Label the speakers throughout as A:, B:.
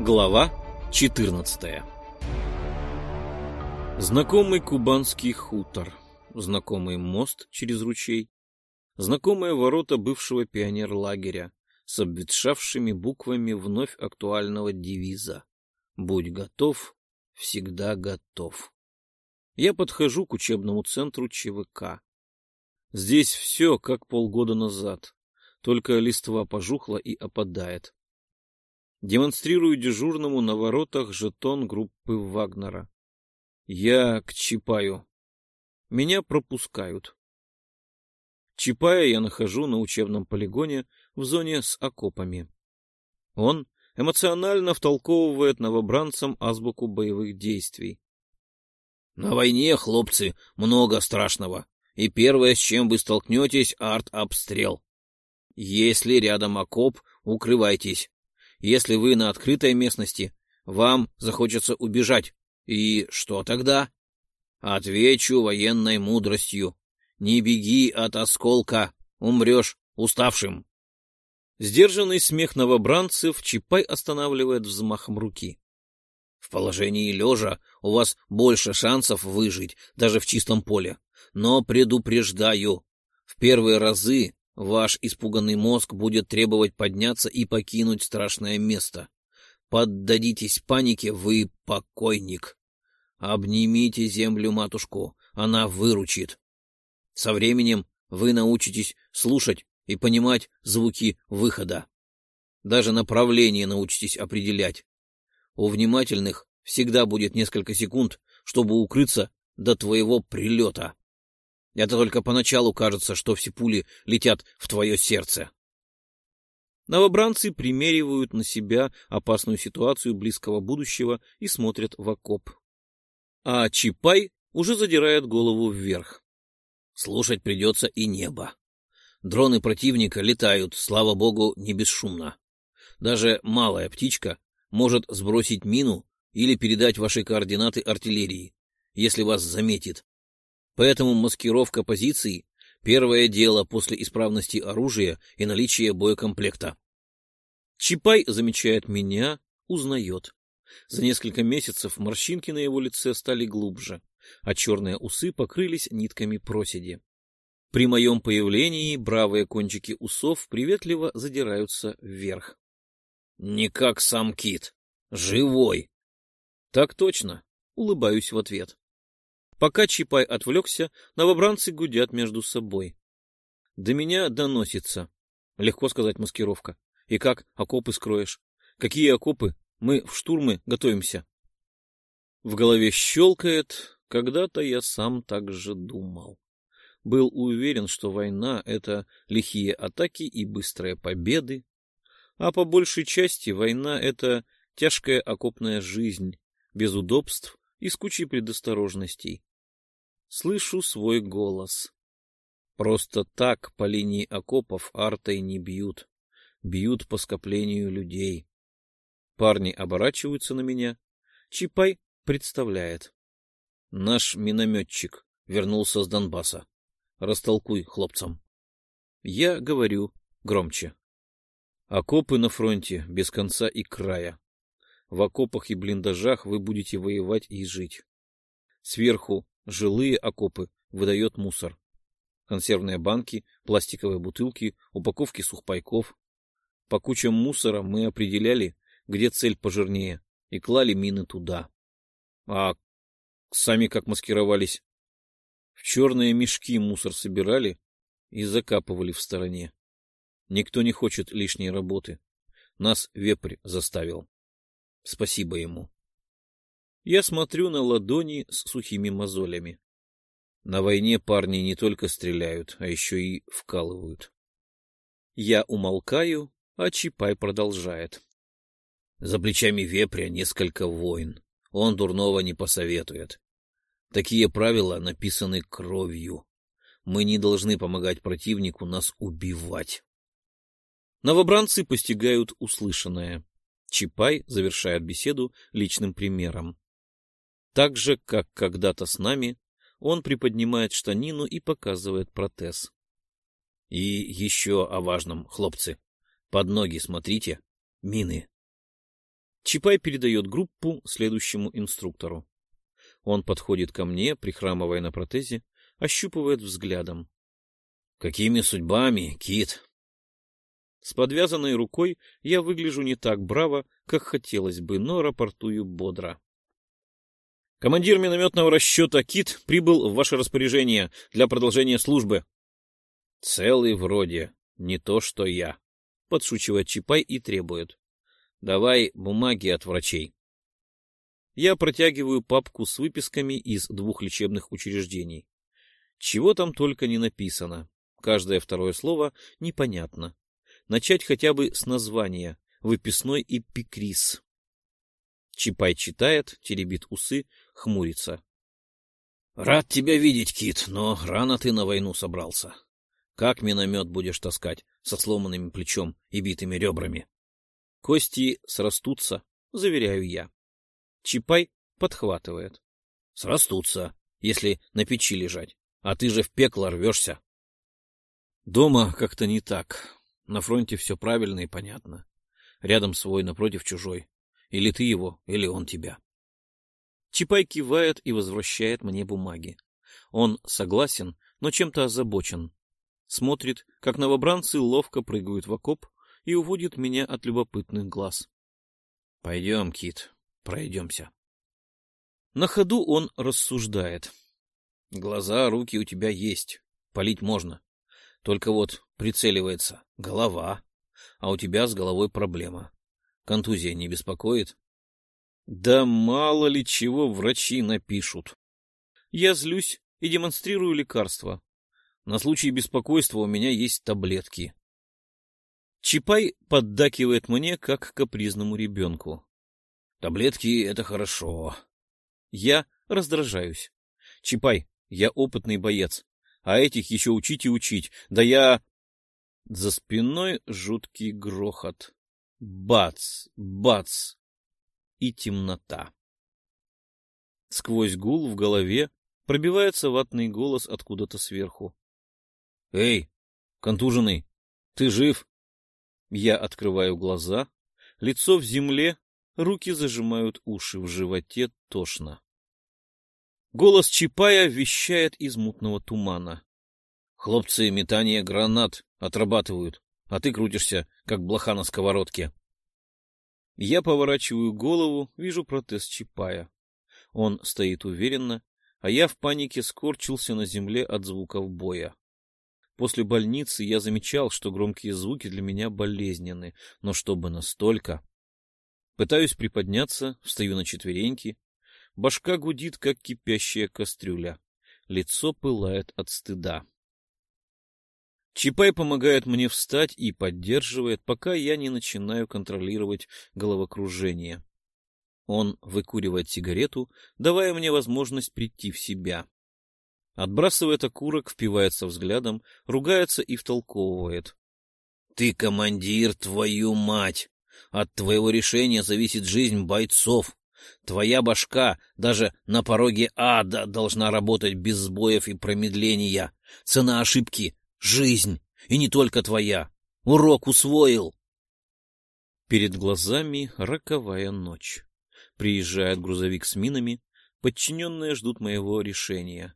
A: Глава 14 Знакомый кубанский хутор, знакомый мост через ручей, знакомые ворота бывшего пионерлагеря с обветшавшими буквами вновь актуального девиза «Будь готов, всегда готов». Я подхожу к учебному центру ЧВК. Здесь все как полгода назад, только листва пожухла и опадает. Демонстрирую дежурному на воротах жетон группы Вагнера. Я к Чапаю. Меня пропускают. Чапая я нахожу на учебном полигоне в зоне с окопами. Он эмоционально втолковывает новобранцам азбуку боевых действий. На войне, хлопцы, много страшного. И первое, с чем вы столкнетесь, арт-обстрел. Если рядом окоп, укрывайтесь. Если вы на открытой местности, вам захочется убежать. И что тогда? Отвечу военной мудростью. Не беги от осколка, умрешь уставшим. Сдержанный смех новобранцев Чапай останавливает взмахом руки. В положении лежа у вас больше шансов выжить, даже в чистом поле. Но предупреждаю, в первые разы ваш испуганный мозг будет требовать подняться и покинуть страшное место. Поддадитесь панике, вы покойник. Обнимите землю-матушку, она выручит. Со временем вы научитесь слушать и понимать звуки выхода. Даже направление научитесь определять. У внимательных всегда будет несколько секунд, чтобы укрыться до твоего прилета. Это только поначалу кажется, что все пули летят в твое сердце. Новобранцы примеривают на себя опасную ситуацию близкого будущего и смотрят в окоп а Чипай уже задирает голову вверх. Слушать придется и небо. Дроны противника летают, слава богу, не бесшумно. Даже малая птичка может сбросить мину или передать ваши координаты артиллерии, если вас заметит. Поэтому маскировка позиций — первое дело после исправности оружия и наличия боекомплекта. Чипай замечает меня, узнает. За несколько месяцев морщинки на его лице стали глубже, а черные усы покрылись нитками проседи. При моем появлении бравые кончики усов приветливо задираются вверх. — Не как сам кит. Живой. — Так точно. Улыбаюсь в ответ. Пока Чапай отвлекся, новобранцы гудят между собой. До меня доносится. Легко сказать маскировка. И как окопы скроешь? Какие окопы мы в штурмы готовимся. В голове щелкает. Когда-то я сам так же думал. Был уверен, что война — это лихие атаки и быстрые победы. А по большей части война — это тяжкая окопная жизнь, без удобств и с кучей предосторожностей. Слышу свой голос. Просто так по линии окопов артой не бьют. Бьют по скоплению людей. Парни оборачиваются на меня. Чипай представляет. Наш минометчик вернулся с Донбасса. Растолкуй хлопцам. Я говорю громче. Окопы на фронте без конца и края. В окопах и блиндажах вы будете воевать и жить. Сверху жилые окопы выдает мусор. Консервные банки, пластиковые бутылки, упаковки сухпайков. По кучам мусора мы определяли, где цель пожирнее, и клали мины туда. А сами как маскировались? В черные мешки мусор собирали и закапывали в стороне. Никто не хочет лишней работы. Нас вепрь заставил. Спасибо ему. Я смотрю на ладони с сухими мозолями. На войне парни не только стреляют, а еще и вкалывают. Я умолкаю, а Чапай продолжает. За плечами вепря несколько войн. Он дурного не посоветует. Такие правила написаны кровью. Мы не должны помогать противнику нас убивать. Новобранцы постигают услышанное. Чапай завершает беседу личным примером. Так же, как когда-то с нами, Он приподнимает штанину и показывает протез. И еще о важном, хлопцы. Под ноги смотрите. Мины. Чапай передает группу следующему инструктору. Он подходит ко мне, прихрамывая на протезе, ощупывает взглядом. — Какими судьбами, Кит? С подвязанной рукой я выгляжу не так браво, как хотелось бы, но рапортую бодро. Командир минометного расчета «Кит» прибыл в ваше распоряжение для продолжения службы. Целый вроде, не то что я, — подшучивает Чапай и требует. Давай бумаги от врачей. Я протягиваю папку с выписками из двух лечебных учреждений. Чего там только не написано. Каждое второе слово непонятно. Начать хотя бы с названия «Выписной эпикриз». Чапай читает, теребит усы, хмурится. — Рад тебя видеть, Кит, но рано ты на войну собрался. Как миномет будешь таскать со сломанным плечом и битыми ребрами? Кости срастутся, заверяю я. Чапай подхватывает. — Срастутся, если на печи лежать. А ты же в пекло рвешься. Дома как-то не так. На фронте все правильно и понятно. Рядом свой, напротив чужой. Или ты его, или он тебя. Чапай кивает и возвращает мне бумаги. Он согласен, но чем-то озабочен. Смотрит, как новобранцы ловко прыгают в окоп и уводит меня от любопытных глаз. — Пойдем, Кит, пройдемся. На ходу он рассуждает. — Глаза, руки у тебя есть, полить можно. Только вот прицеливается голова, а у тебя с головой проблема. Контузия не беспокоит? Да мало ли чего врачи напишут. Я злюсь и демонстрирую лекарства. На случай беспокойства у меня есть таблетки. Чапай поддакивает мне, как капризному ребенку. Таблетки — это хорошо. Я раздражаюсь. Чапай, я опытный боец, а этих еще учить и учить. Да я... За спиной жуткий грохот. Бац, бац и темнота. Сквозь гул в голове пробивается ватный голос откуда-то сверху. — Эй, контуженный, ты жив? Я открываю глаза, лицо в земле, руки зажимают уши, в животе тошно. Голос Чапая вещает из мутного тумана. — Хлопцы метание гранат отрабатывают а ты крутишься, как блоха на сковородке. Я поворачиваю голову, вижу протез Чапая. Он стоит уверенно, а я в панике скорчился на земле от звуков боя. После больницы я замечал, что громкие звуки для меня болезненны, но чтобы настолько... Пытаюсь приподняться, встаю на четвереньки. Башка гудит, как кипящая кастрюля. Лицо пылает от стыда. Чапай помогает мне встать и поддерживает, пока я не начинаю контролировать головокружение. Он выкуривает сигарету, давая мне возможность прийти в себя. Отбрасывает окурок, впивается взглядом, ругается и втолковывает. — Ты командир, твою мать! От твоего решения зависит жизнь бойцов. Твоя башка даже на пороге ада должна работать без сбоев и промедления. Цена ошибки Жизнь, и не только твоя. Урок усвоил. Перед глазами роковая ночь. Приезжает грузовик с минами, подчиненные ждут моего решения,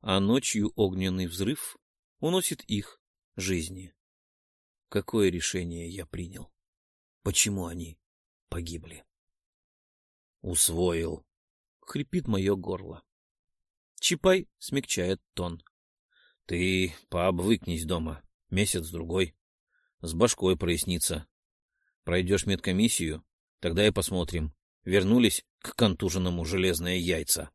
A: а ночью огненный взрыв уносит их жизни. Какое решение я принял? Почему они погибли? Усвоил. Хрипит мое горло. Чапай смягчает тон. Ты пообвыкнись дома. Месяц-другой. С башкой прояснится. Пройдешь медкомиссию, тогда и посмотрим. Вернулись к контуженному железные яйца.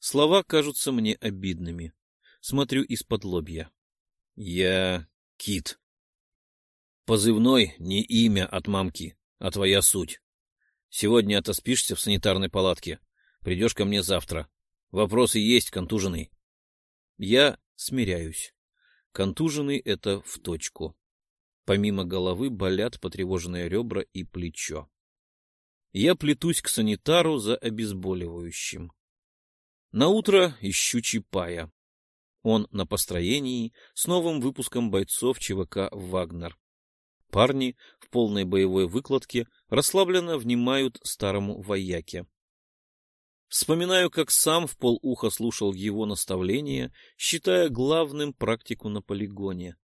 A: Слова кажутся мне обидными. Смотрю из-под лобья. Я Кит. Позывной не имя от мамки, а твоя суть. Сегодня отоспишься в санитарной палатке. Придешь ко мне завтра. Вопросы есть, контуженный. Я смиряюсь. Контуженный — это в точку. Помимо головы болят потревоженные ребра и плечо. Я плетусь к санитару за обезболивающим. Наутро ищу Чапая. Он на построении с новым выпуском бойцов ЧВК «Вагнер». Парни в полной боевой выкладке расслабленно внимают старому вояке. Вспоминаю, как сам в полуха слушал его наставления, считая главным практику на полигоне.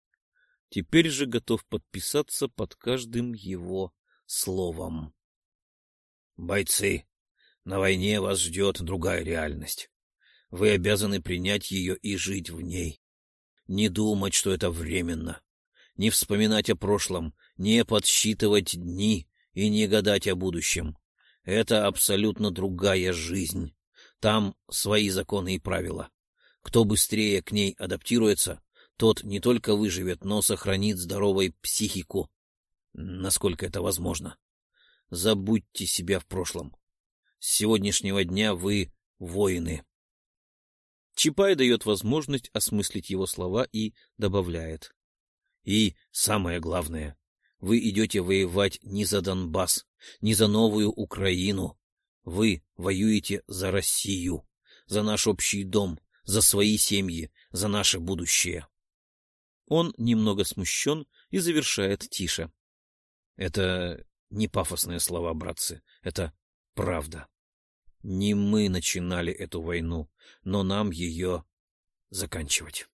A: Теперь же готов подписаться под каждым его словом. Бойцы, на войне вас ждет другая реальность. Вы обязаны принять ее и жить в ней. Не думать, что это временно. Не вспоминать о прошлом, не подсчитывать дни и не гадать о будущем. Это абсолютно другая жизнь. Там свои законы и правила. Кто быстрее к ней адаптируется, тот не только выживет, но сохранит здоровой психику, насколько это возможно. Забудьте себя в прошлом. С сегодняшнего дня вы воины. Чапай дает возможность осмыслить его слова и добавляет. И самое главное, вы идете воевать не за Донбасс, не за новую Украину. Вы воюете за Россию, за наш общий дом, за свои семьи, за наше будущее. Он немного смущен и завершает тише. Это не пафосные слова, братцы, это правда. Не мы начинали эту войну, но нам ее заканчивать.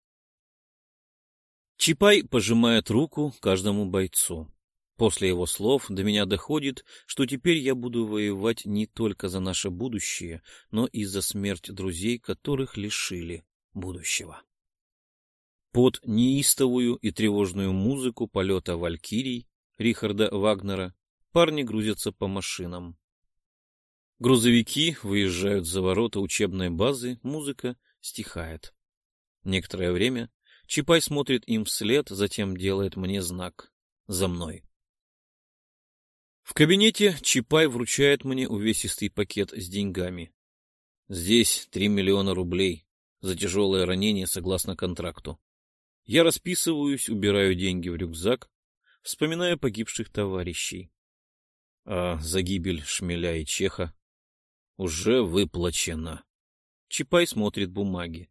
A: Чапай пожимает руку каждому бойцу. После его слов до меня доходит, что теперь я буду воевать не только за наше будущее, но и за смерть друзей, которых лишили будущего. Под неистовую и тревожную музыку полета валькирий Рихарда Вагнера парни грузятся по машинам. Грузовики выезжают за ворота учебной базы, музыка стихает. Некоторое время Чапай смотрит им вслед, затем делает мне знак «За мной». В кабинете Чапай вручает мне увесистый пакет с деньгами. Здесь три миллиона рублей за тяжелое ранение согласно контракту. Я расписываюсь, убираю деньги в рюкзак, вспоминая погибших товарищей. А за гибель Шмеля и Чеха уже выплачено. Чапай смотрит бумаги.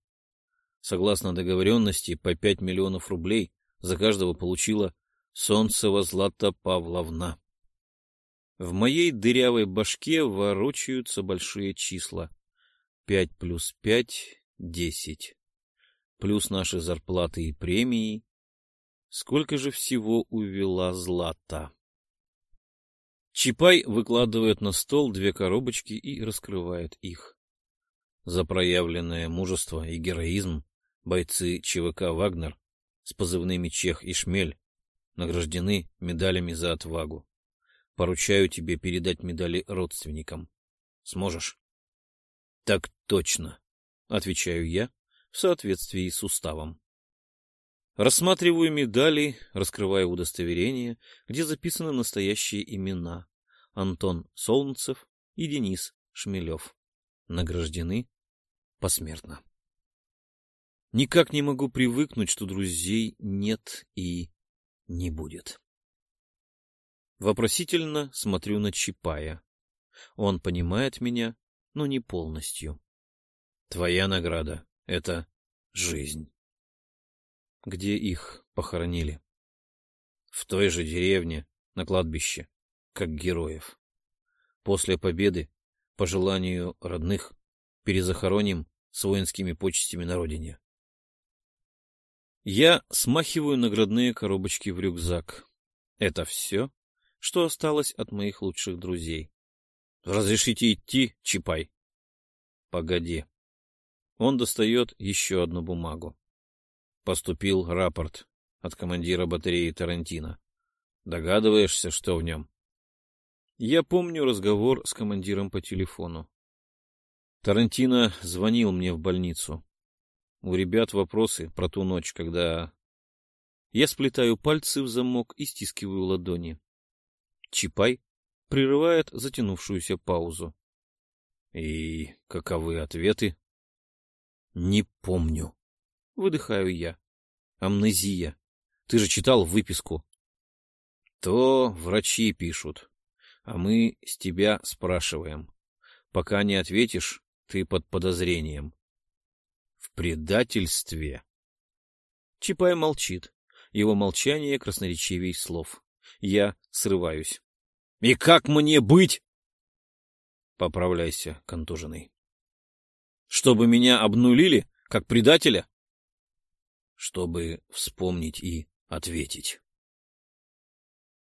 A: Согласно договоренности, по пять миллионов рублей за каждого получила Солнцева Злата Павловна. В моей дырявой башке ворочаются большие числа. Пять плюс пять — десять. Плюс наши зарплаты и премии. Сколько же всего увела Злата? Чапай выкладывает на стол две коробочки и раскрывает их. За проявленное мужество и героизм бойцы ЧВК «Вагнер» с позывными «Чех» и «Шмель» награждены медалями за отвагу. Поручаю тебе передать медали родственникам. Сможешь? — Так точно, — отвечаю я в соответствии с уставом. Рассматриваю медали, раскрываю удостоверение, где записаны настоящие имена. Антон Солнцев и Денис Шмелев. Награждены посмертно. Никак не могу привыкнуть, что друзей нет и не будет. Вопросительно смотрю на Чапая. Он понимает меня, но не полностью. Твоя награда — это жизнь где их похоронили. В той же деревне, на кладбище, как героев. После победы, по желанию родных, перезахороним с воинскими почестями на родине. Я смахиваю наградные коробочки в рюкзак. Это все, что осталось от моих лучших друзей. Разрешите идти, Чапай? Погоди. Он достает еще одну бумагу. Поступил рапорт от командира батареи Тарантино. Догадываешься, что в нем? Я помню разговор с командиром по телефону. Тарантино звонил мне в больницу. У ребят вопросы про ту ночь, когда... Я сплетаю пальцы в замок и стискиваю ладони. Чапай прерывает затянувшуюся паузу. И каковы ответы? Не помню. Выдыхаю я. Амнезия. Ты же читал выписку. То врачи пишут, а мы с тебя спрашиваем. Пока не ответишь, Ты под подозрением. В предательстве. Чапай молчит. Его молчание красноречивей слов. Я срываюсь. И как мне быть? Поправляйся, контуженный. Чтобы меня обнулили, как предателя? Чтобы вспомнить и ответить.